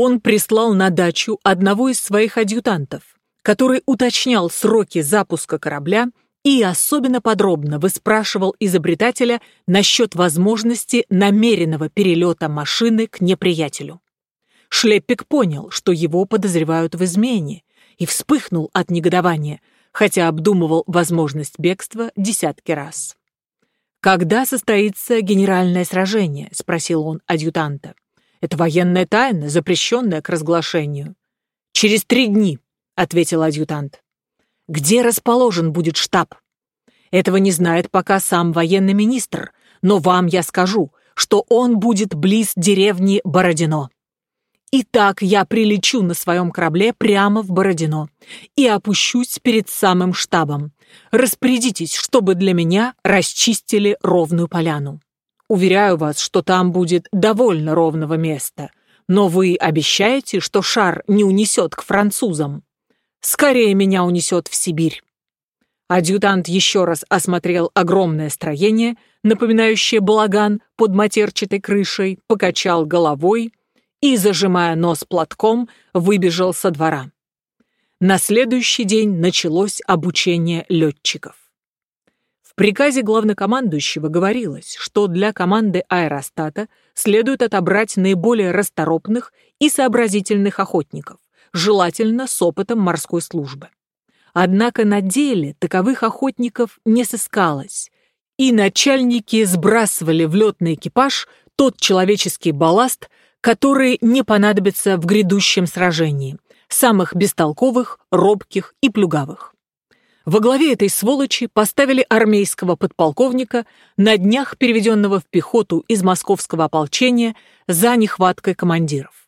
Он прислал на дачу одного из своих адъютантов, который уточнял сроки запуска корабля и особенно подробно выспрашивал изобретателя насчет возможности намеренного перелета машины к неприятелю. Шлеппик понял, что его подозревают в измене, и вспыхнул от негодования, хотя обдумывал возможность бегства десятки раз. «Когда состоится генеральное сражение?» — спросил он адъютанта. «Это военная тайна, запрещенная к разглашению». «Через три дни», — ответил адъютант. «Где расположен будет штаб?» «Этого не знает пока сам военный министр, но вам я скажу, что он будет близ деревни Бородино». Итак, я прилечу на своем корабле прямо в Бородино и опущусь перед самым штабом. Распорядитесь, чтобы для меня расчистили ровную поляну. Уверяю вас, что там будет довольно ровного места. Но вы обещаете, что шар не унесет к французам? Скорее меня унесет в Сибирь. Адъютант еще раз осмотрел огромное строение, напоминающее балаган под матерчатой крышей, покачал головой и, зажимая нос платком, выбежал со двора. На следующий день началось обучение летчиков. Приказе главнокомандующего говорилось, что для команды аэростата следует отобрать наиболее расторопных и сообразительных охотников, желательно с опытом морской службы. Однако на деле таковых охотников не сыскалось, и начальники сбрасывали в летный экипаж тот человеческий балласт, которые не понадобятся в грядущем сражении, самых бестолковых, робких и плюгавых. Во главе этой сволочи поставили армейского подполковника, на днях переведенного в пехоту из московского ополчения за нехваткой командиров.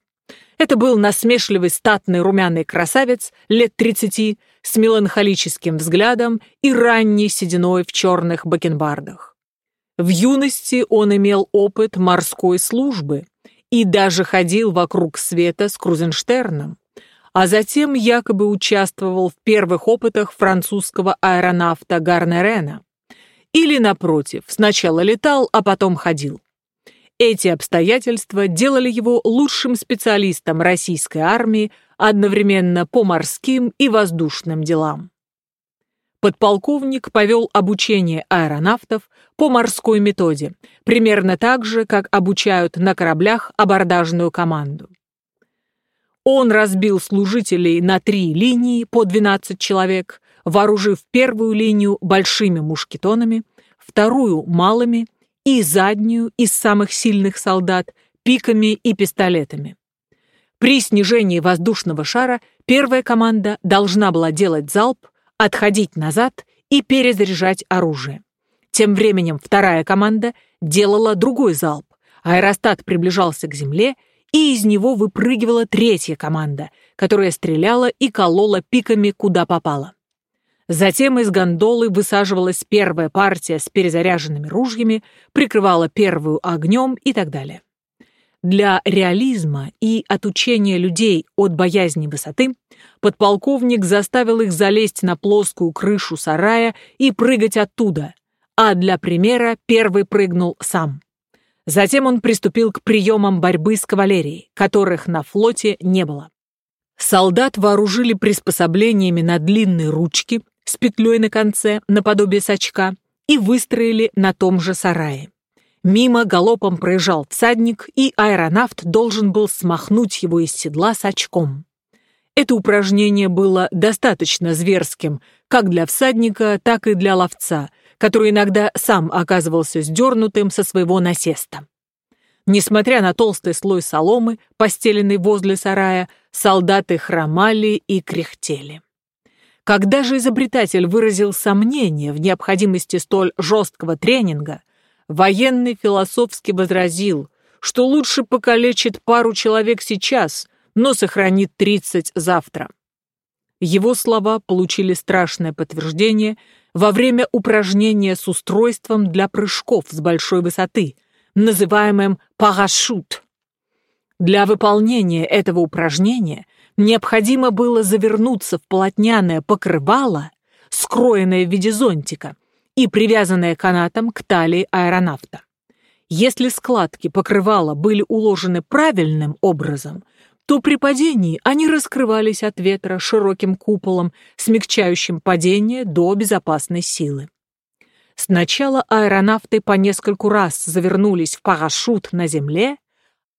Это был насмешливый статный румяный красавец лет 30 с меланхолическим взглядом и ранней сединой в черных бакенбардах. В юности он имел опыт морской службы и даже ходил вокруг света с Крузенштерном, а затем якобы участвовал в первых опытах французского аэронавта Гарнерена. Или, напротив, сначала летал, а потом ходил. Эти обстоятельства делали его лучшим специалистом российской армии одновременно по морским и воздушным делам. Подполковник повел обучение аэронавтов по морской методе, примерно так же, как обучают на кораблях абордажную команду. Он разбил служителей на три линии по 12 человек, вооружив первую линию большими мушкетонами, вторую – малыми и заднюю из самых сильных солдат пиками и пистолетами. При снижении воздушного шара первая команда должна была делать залп, отходить назад и перезаряжать оружие. Тем временем вторая команда делала другой залп. Аэростат приближался к земле, и из него выпрыгивала третья команда, которая стреляла и колола пиками куда попало. Затем из гондолы высаживалась первая партия с перезаряженными ружьями, прикрывала первую огнем и так далее. Для реализма и отучения людей от боязни высоты подполковник заставил их залезть на плоскую крышу сарая и прыгать оттуда, а для примера первый прыгнул сам. Затем он приступил к приемам борьбы с кавалерией, которых на флоте не было. Солдат вооружили приспособлениями на длинные ручки с петлей на конце, наподобие сачка, и выстроили на том же сарае. Мимо галопом проезжал всадник, и аэронавт должен был смахнуть его из седла с очком. Это упражнение было достаточно зверским как для всадника, так и для ловца, который иногда сам оказывался сдернутым со своего насеста. Несмотря на толстый слой соломы, постеленный возле сарая, солдаты хромали и кряхтели. Когда же изобретатель выразил сомнение в необходимости столь жесткого тренинга, Военный философски возразил, что лучше покалечит пару человек сейчас, но сохранит 30 завтра. Его слова получили страшное подтверждение во время упражнения с устройством для прыжков с большой высоты, называемым парашют. Для выполнения этого упражнения необходимо было завернуться в полотняное покрывало, скроенное в виде зонтика, и привязанная канатом к талии аэронавта. Если складки покрывала были уложены правильным образом, то при падении они раскрывались от ветра широким куполом, смягчающим падение до безопасной силы. Сначала аэронавты по нескольку раз завернулись в парашют на земле,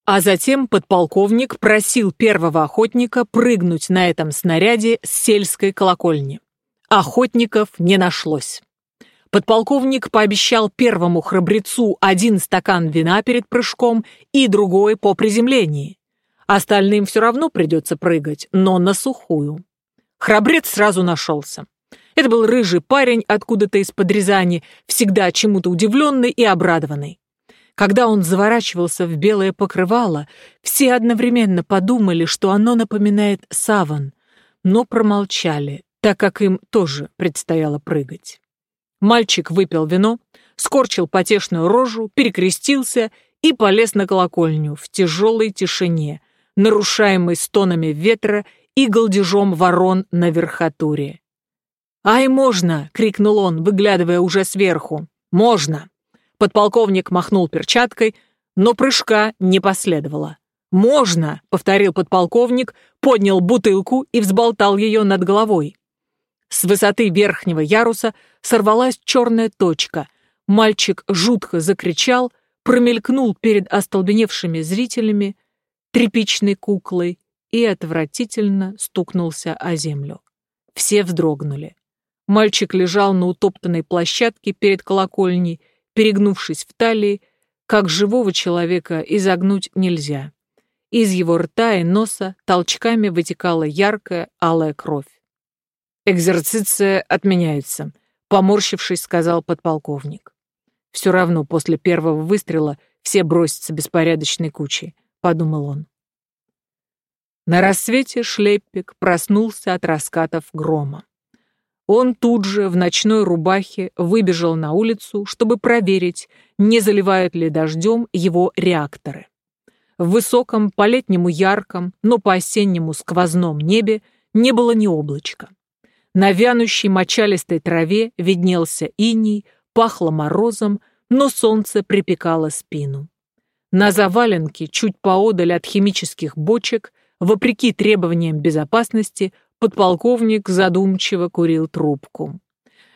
а затем подполковник просил первого охотника прыгнуть на этом снаряде с сельской колокольни. Охотников не нашлось. Подполковник пообещал первому храбрецу один стакан вина перед прыжком и другой по приземлении. Остальным все равно придется прыгать, но на сухую. Храбрец сразу нашелся. Это был рыжий парень откуда-то из-под Рязани, всегда чему-то удивленный и обрадованный. Когда он заворачивался в белое покрывало, все одновременно подумали, что оно напоминает саван, но промолчали, так как им тоже предстояло прыгать. Мальчик выпил вино, скорчил потешную рожу, перекрестился и полез на колокольню в тяжелой тишине, нарушаемой стонами ветра и голдежом ворон на верхотуре. «Ай, можно!» — крикнул он, выглядывая уже сверху. «Можно!» Подполковник махнул перчаткой, но прыжка не последовало. «Можно!» — повторил подполковник, поднял бутылку и взболтал ее над головой. С высоты верхнего яруса сорвалась черная точка. Мальчик жутко закричал, промелькнул перед остолбеневшими зрителями тряпичной куклой и отвратительно стукнулся о землю. Все вздрогнули. Мальчик лежал на утоптанной площадке перед колокольней, перегнувшись в талии, как живого человека изогнуть нельзя. Из его рта и носа толчками вытекала яркая алая кровь. «Экзерциция отменяется», — поморщившись, сказал подполковник. «Все равно после первого выстрела все бросятся беспорядочной кучей», — подумал он. На рассвете Шлеппик проснулся от раскатов грома. Он тут же в ночной рубахе выбежал на улицу, чтобы проверить, не заливают ли дождем его реакторы. В высоком, по-летнему ярком, но по-осеннему сквозном небе не было ни облачка. На вянущей мочалистой траве виднелся иней, пахло морозом, но солнце припекало спину. На заваленке, чуть поодаль от химических бочек, вопреки требованиям безопасности, подполковник задумчиво курил трубку.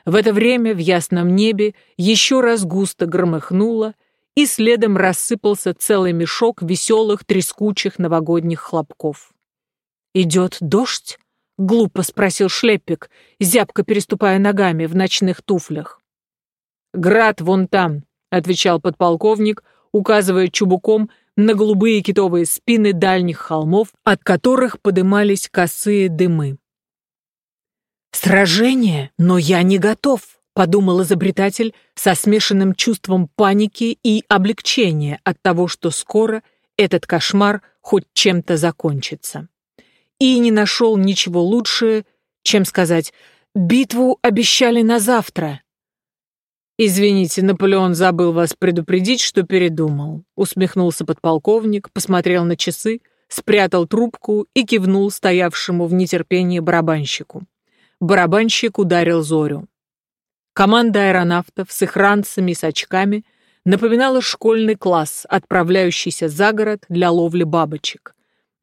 В это время в ясном небе еще раз густо громыхнуло, и следом рассыпался целый мешок веселых трескучих новогодних хлопков. «Идет дождь?» — глупо спросил Шлеппик, зябко переступая ногами в ночных туфлях. «Град вон там», — отвечал подполковник, указывая чубуком на голубые китовые спины дальних холмов, от которых подымались косые дымы. «Сражение? Но я не готов», — подумал изобретатель со смешанным чувством паники и облегчения от того, что скоро этот кошмар хоть чем-то закончится и не нашел ничего лучше, чем сказать «битву обещали на завтра». «Извините, Наполеон забыл вас предупредить, что передумал», усмехнулся подполковник, посмотрел на часы, спрятал трубку и кивнул стоявшему в нетерпении барабанщику. Барабанщик ударил Зорю. Команда аэронавтов с их ранцами и с очками напоминала школьный класс, отправляющийся за город для ловли бабочек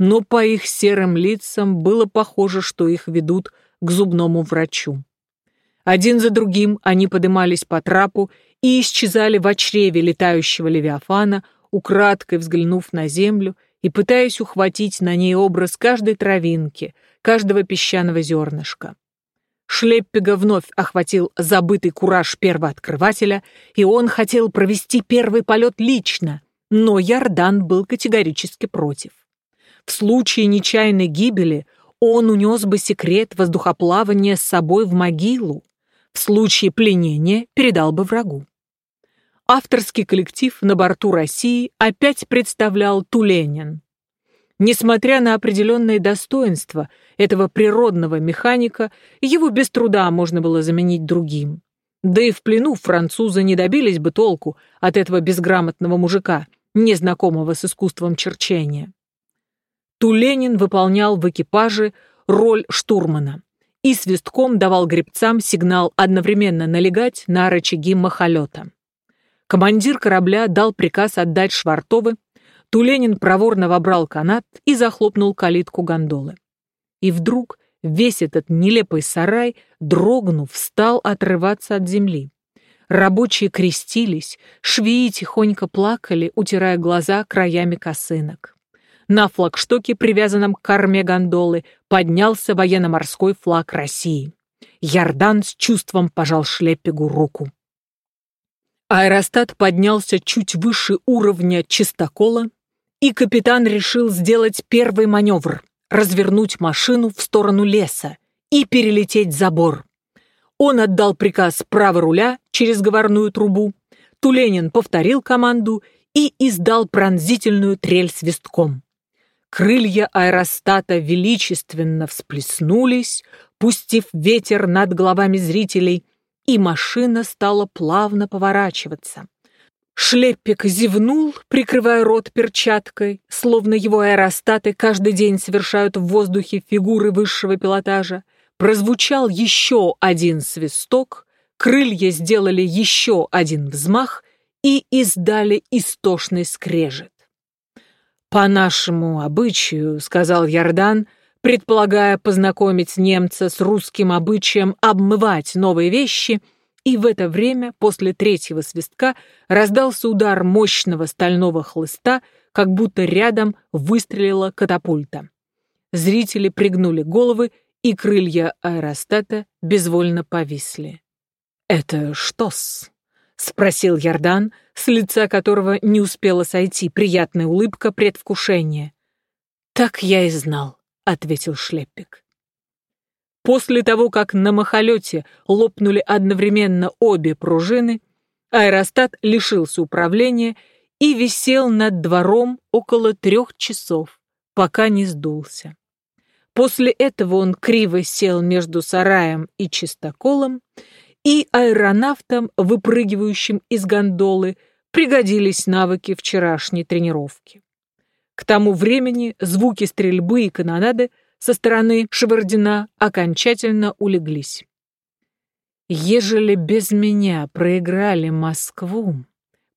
но по их серым лицам было похоже, что их ведут к зубному врачу. Один за другим они подымались по трапу и исчезали в чреве летающего левиафана, украдкой взглянув на землю и пытаясь ухватить на ней образ каждой травинки, каждого песчаного зернышка. Шлеппега вновь охватил забытый кураж первооткрывателя, и он хотел провести первый полет лично, но Ярдан был категорически против. В случае нечаянной гибели он унес бы секрет воздухоплавания с собой в могилу. В случае пленения передал бы врагу. Авторский коллектив на борту России опять представлял Туленин. Несмотря на определенные достоинства этого природного механика, его без труда можно было заменить другим. Да и в плену французы не добились бы толку от этого безграмотного мужика, незнакомого с искусством черчения. Туленин выполнял в экипаже роль штурмана и свистком давал гребцам сигнал одновременно налегать на рычаги махолета. Командир корабля дал приказ отдать швартовы, Туленин проворно вобрал канат и захлопнул калитку гондолы. И вдруг весь этот нелепый сарай, дрогнув, стал отрываться от земли. Рабочие крестились, швеи тихонько плакали, утирая глаза краями косынок. На флагштоке, привязанном к корме гондолы, поднялся военно-морской флаг России. Ярдан с чувством пожал Шлеппегу руку. Аэростат поднялся чуть выше уровня чистокола, и капитан решил сделать первый маневр — развернуть машину в сторону леса и перелететь забор. Он отдал приказ право руля через говорную трубу, Туленин повторил команду и издал пронзительную трель свистком. Крылья аэростата величественно всплеснулись, пустив ветер над головами зрителей, и машина стала плавно поворачиваться. Шлеппик зевнул, прикрывая рот перчаткой, словно его аэростаты каждый день совершают в воздухе фигуры высшего пилотажа. Прозвучал еще один свисток, крылья сделали еще один взмах и издали истошный скрежет. «По нашему обычаю», — сказал Ярдан, предполагая познакомить немца с русским обычаем обмывать новые вещи — и в это время, после третьего свистка, раздался удар мощного стального хлыста, как будто рядом выстрелила катапульта. Зрители пригнули головы, и крылья аэростата безвольно повисли. «Это что-с?» — спросил Ярдан, с лица которого не успела сойти приятная улыбка предвкушения. «Так я и знал», — ответил Шлеппик. После того, как на махолете лопнули одновременно обе пружины, аэростат лишился управления и висел над двором около трех часов, пока не сдулся. После этого он криво сел между сараем и чистоколом, и аэронавтам, выпрыгивающим из гондолы, пригодились навыки вчерашней тренировки. К тому времени звуки стрельбы и канонады со стороны Шевардина окончательно улеглись. Ежели без меня проиграли Москву,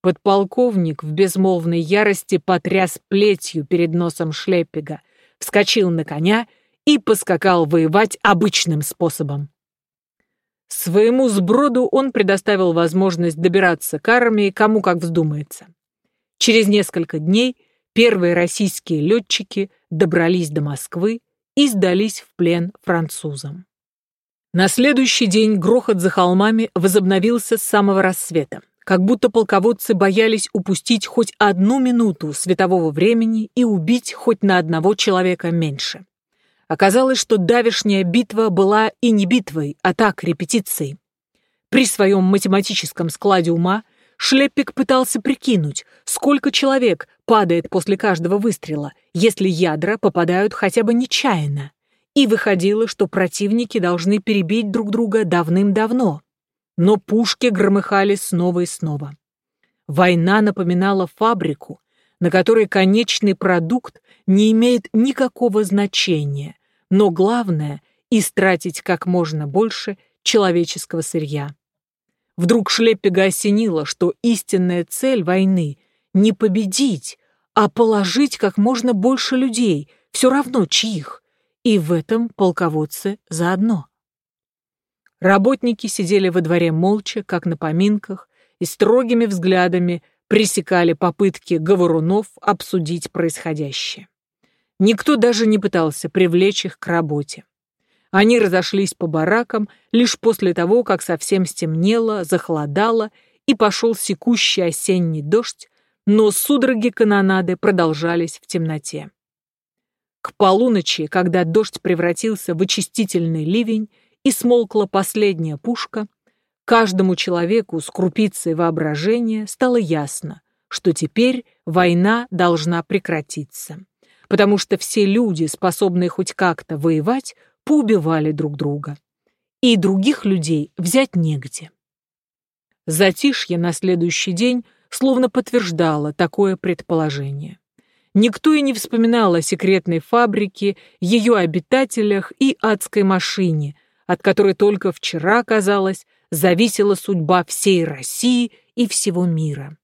подполковник в безмолвной ярости потряс плетью перед носом Шлеппига, вскочил на коня и поскакал воевать обычным способом. Своему сброду он предоставил возможность добираться к армии кому как вздумается. Через несколько дней первые российские летчики добрались до Москвы и сдались в плен французам. На следующий день грохот за холмами возобновился с самого рассвета, как будто полководцы боялись упустить хоть одну минуту светового времени и убить хоть на одного человека меньше. Оказалось, что давешняя битва была и не битвой, а так репетицией. При своем математическом складе ума Шлеппик пытался прикинуть, сколько человек падает после каждого выстрела, если ядра попадают хотя бы нечаянно. И выходило, что противники должны перебить друг друга давным-давно. Но пушки громыхали снова и снова. Война напоминала фабрику, на которой конечный продукт не имеет никакого значения, но главное — истратить как можно больше человеческого сырья. Вдруг Шлеппега осенило, что истинная цель войны — не победить, а положить как можно больше людей, все равно чьих, и в этом полководцы заодно. Работники сидели во дворе молча, как на поминках, и строгими взглядами пресекали попытки говорунов обсудить происходящее. Никто даже не пытался привлечь их к работе. Они разошлись по баракам лишь после того, как совсем стемнело, захолодало и пошел секущий осенний дождь, но судороги канонады продолжались в темноте. К полуночи, когда дождь превратился в очистительный ливень и смолкла последняя пушка, каждому человеку с крупицей воображения стало ясно, что теперь война должна прекратиться, потому что все люди, способные хоть как-то воевать, поубивали друг друга. И других людей взять негде. Затишье на следующий день словно подтверждало такое предположение. Никто и не вспоминал о секретной фабрике, ее обитателях и адской машине, от которой только вчера, казалось, зависела судьба всей России и всего мира.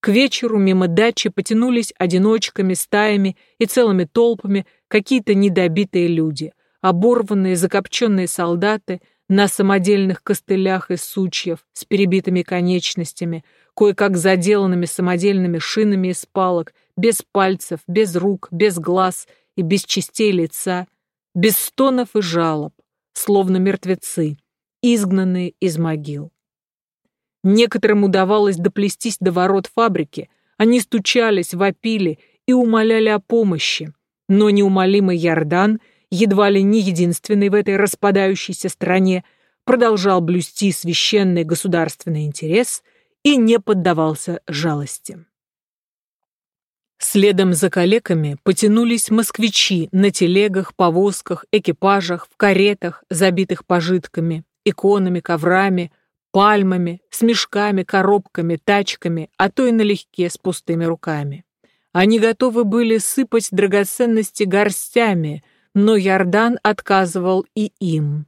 К вечеру мимо дачи потянулись одиночками, стаями и целыми толпами какие-то недобитые люди, оборванные, закопченные солдаты на самодельных костылях из сучьев с перебитыми конечностями, кое-как заделанными самодельными шинами из палок, без пальцев, без рук, без глаз и без частей лица, без стонов и жалоб, словно мертвецы, изгнанные из могил. Некоторым удавалось доплестись до ворот фабрики, они стучались, вопили и умоляли о помощи, но неумолимый Ярдан, едва ли не единственный в этой распадающейся стране, продолжал блюсти священный государственный интерес и не поддавался жалости. Следом за калеками потянулись москвичи на телегах, повозках, экипажах, в каретах, забитых пожитками, иконами, коврами, пальмами, с мешками, коробками, тачками, а то и налегке с пустыми руками. Они готовы были сыпать драгоценности горстями, но Ярдан отказывал и им.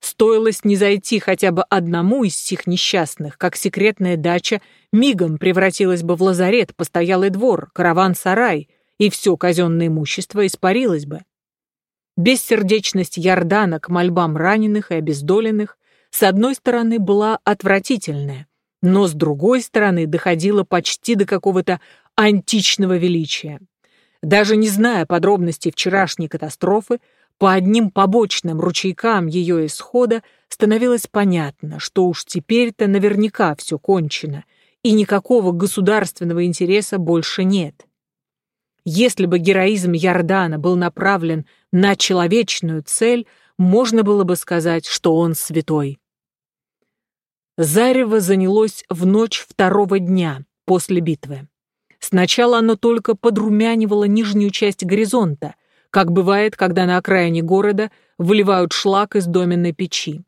Стоило снизойти хотя бы одному из сих несчастных, как секретная дача мигом превратилась бы в лазарет, постоялый двор, караван-сарай, и все казенное имущество испарилось бы. Бессердечность Ярдана к мольбам раненых и обездоленных с одной стороны была отвратительная, но с другой стороны доходила почти до какого-то античного величия. Даже не зная подробностей вчерашней катастрофы, по одним побочным ручейкам ее исхода становилось понятно, что уж теперь-то наверняка все кончено, и никакого государственного интереса больше нет. Если бы героизм Ярдана был направлен на человечную цель, можно было бы сказать, что он святой. Зарево занялось в ночь второго дня после битвы. Сначала оно только подрумянивало нижнюю часть горизонта — как бывает, когда на окраине города выливают шлак из доменной печи.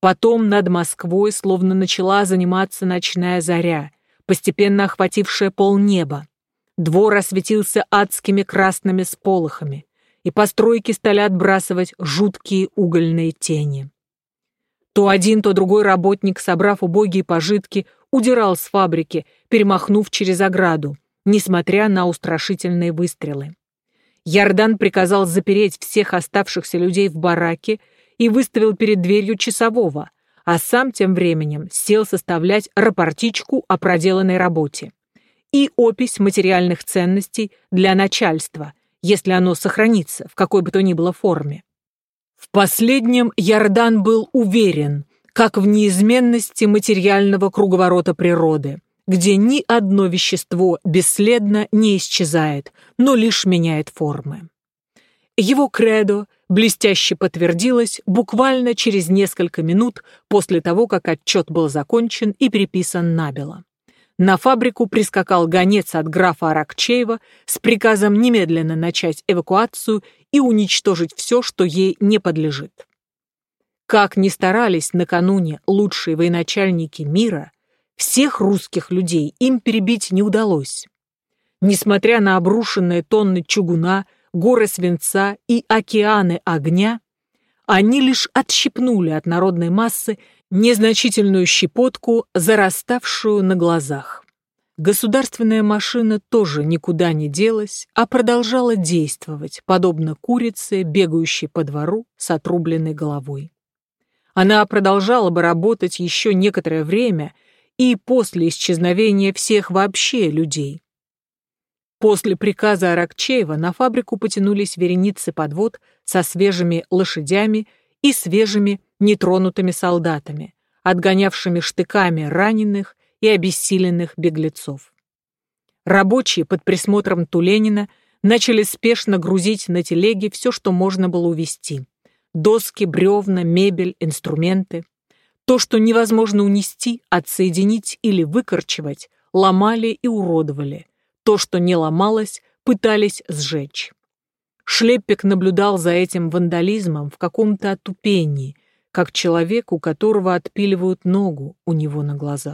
Потом над Москвой словно начала заниматься ночная заря, постепенно охватившая полнеба. Двор осветился адскими красными сполохами, и постройки стали отбрасывать жуткие угольные тени. То один, то другой работник, собрав убогие пожитки, удирал с фабрики, перемахнув через ограду, несмотря на устрашительные выстрелы. Ярдан приказал запереть всех оставшихся людей в бараке и выставил перед дверью часового, а сам тем временем сел составлять рапортичку о проделанной работе и опись материальных ценностей для начальства, если оно сохранится в какой бы то ни было форме. В последнем Ярдан был уверен, как в неизменности материального круговорота природы – где ни одно вещество бесследно не исчезает, но лишь меняет формы. Его кредо блестяще подтвердилось буквально через несколько минут после того, как отчет был закончен и переписан набело. На фабрику прискакал гонец от графа Аракчеева с приказом немедленно начать эвакуацию и уничтожить все, что ей не подлежит. Как ни старались накануне лучшие военачальники мира, всех русских людей им перебить не удалось. Несмотря на обрушенные тонны чугуна, горы свинца и океаны огня, они лишь отщипнули от народной массы незначительную щепотку, зараставшую на глазах. Государственная машина тоже никуда не делась, а продолжала действовать, подобно курице, бегающей по двору с отрубленной головой. Она продолжала бы работать еще некоторое время, и после исчезновения всех вообще людей. После приказа Аракчеева на фабрику потянулись вереницы подвод со свежими лошадями и свежими нетронутыми солдатами, отгонявшими штыками раненых и обессиленных беглецов. Рабочие под присмотром Туленина начали спешно грузить на телеги все, что можно было увезти. Доски, бревна, мебель, инструменты. То, что невозможно унести, отсоединить или выкорчевать, ломали и уродовали. То, что не ломалось, пытались сжечь. Шлеппик наблюдал за этим вандализмом в каком-то отупении, как человек, у которого отпиливают ногу у него на глазах.